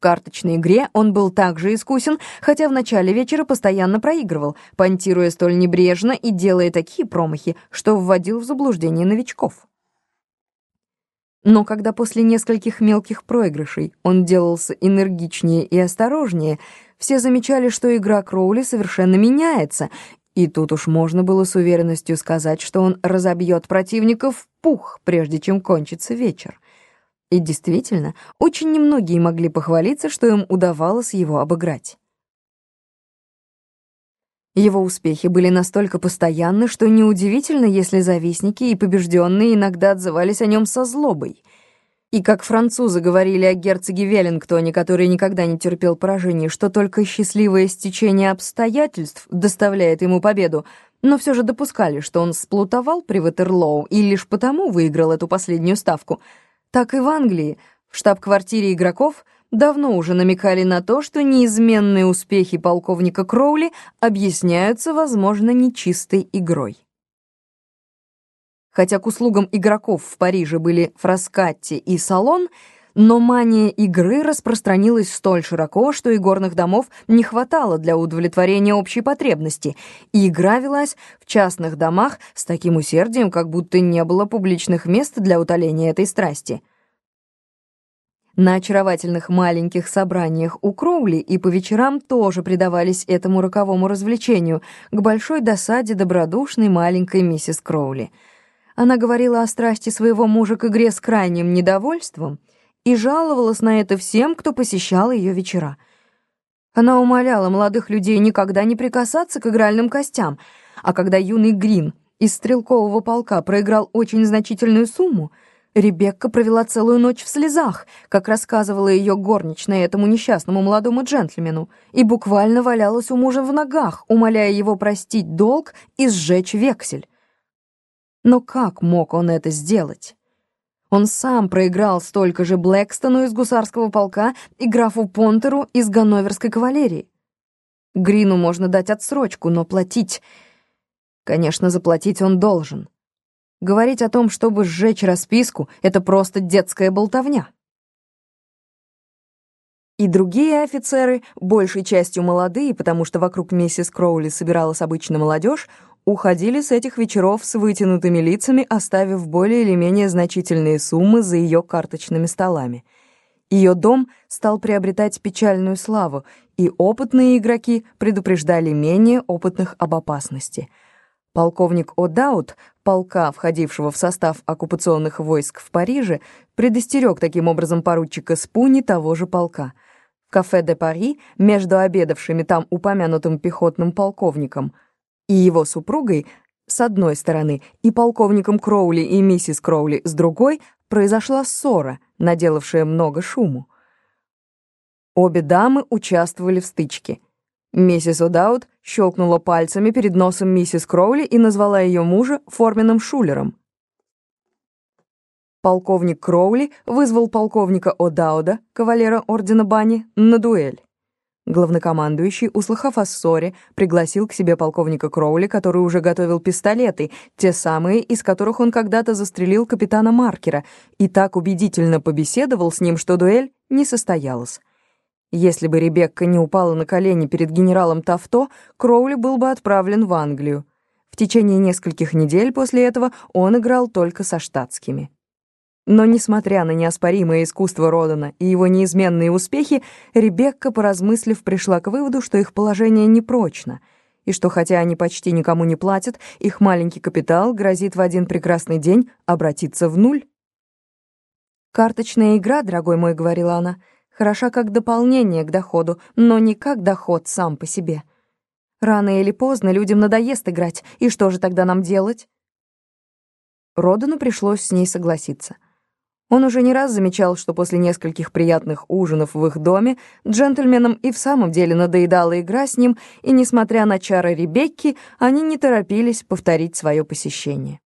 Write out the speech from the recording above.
карточной игре он был также искусен, хотя в начале вечера постоянно проигрывал, понтируя столь небрежно и делая такие промахи, что вводил в заблуждение новичков. Но когда после нескольких мелких проигрышей он делался энергичнее и осторожнее, все замечали, что игра Кроули совершенно меняется, и тут уж можно было с уверенностью сказать, что он разобьет противников в пух, прежде чем кончится вечер. И действительно, очень немногие могли похвалиться, что им удавалось его обыграть. Его успехи были настолько постоянны, что неудивительно, если завистники и побежденные иногда отзывались о нем со злобой. И как французы говорили о герцоге Веллингтоне, который никогда не терпел поражений, что только счастливое стечение обстоятельств доставляет ему победу, но все же допускали, что он сплутовал при Ватерлоу и лишь потому выиграл эту последнюю ставку, так и в Англии, в штаб-квартире игроков — давно уже намекали на то, что неизменные успехи полковника Кроули объясняются, возможно, нечистой игрой. Хотя к услугам игроков в Париже были Фраскатти и Салон, но мания игры распространилась столь широко, что и горных домов не хватало для удовлетворения общей потребности, и игра велась в частных домах с таким усердием, как будто не было публичных мест для утоления этой страсти. На очаровательных маленьких собраниях у Кроули и по вечерам тоже предавались этому роковому развлечению, к большой досаде добродушной маленькой миссис Кроули. Она говорила о страсти своего мужа к игре с крайним недовольством и жаловалась на это всем, кто посещал ее вечера. Она умоляла молодых людей никогда не прикасаться к игральным костям, а когда юный Грин из стрелкового полка проиграл очень значительную сумму — Ребекка провела целую ночь в слезах, как рассказывала ее горничная этому несчастному молодому джентльмену, и буквально валялась у мужа в ногах, умоляя его простить долг и сжечь вексель. Но как мог он это сделать? Он сам проиграл столько же Блэкстону из гусарского полка и графу Понтеру из ганноверской кавалерии. Грину можно дать отсрочку, но платить... Конечно, заплатить он должен. Говорить о том, чтобы сжечь расписку, это просто детская болтовня. И другие офицеры, большей частью молодые, потому что вокруг миссис Кроули собиралась обычно молодежь, уходили с этих вечеров с вытянутыми лицами, оставив более или менее значительные суммы за ее карточными столами. Ее дом стал приобретать печальную славу, и опытные игроки предупреждали менее опытных об опасности — Полковник О'Даут, полка, входившего в состав оккупационных войск в Париже, предостерег таким образом поручика Спуни того же полка. В кафе де Пари, между обедавшими там упомянутым пехотным полковником и его супругой, с одной стороны, и полковником Кроули и миссис Кроули с другой, произошла ссора, наделавшая много шуму. Обе дамы участвовали в стычке — Миссис О'Даут щелкнула пальцами перед носом миссис Кроули и назвала ее мужа форменным шулером. Полковник Кроули вызвал полковника О'Дауда, кавалера ордена Бани, на дуэль. Главнокомандующий, услыхав о ссоре, пригласил к себе полковника Кроули, который уже готовил пистолеты, те самые, из которых он когда-то застрелил капитана Маркера, и так убедительно побеседовал с ним, что дуэль не состоялась. Если бы Ребекка не упала на колени перед генералом Тафто, Кроули был бы отправлен в Англию. В течение нескольких недель после этого он играл только со штатскими. Но, несмотря на неоспоримое искусство Родана и его неизменные успехи, Ребекка, поразмыслив, пришла к выводу, что их положение непрочно, и что, хотя они почти никому не платят, их маленький капитал грозит в один прекрасный день обратиться в нуль. «Карточная игра, дорогой мой», — говорила она, — хороша как дополнение к доходу, но не как доход сам по себе. Рано или поздно людям надоест играть, и что же тогда нам делать? Родану пришлось с ней согласиться. Он уже не раз замечал, что после нескольких приятных ужинов в их доме джентльменам и в самом деле надоедала игра с ним, и, несмотря на чары Ребекки, они не торопились повторить свое посещение.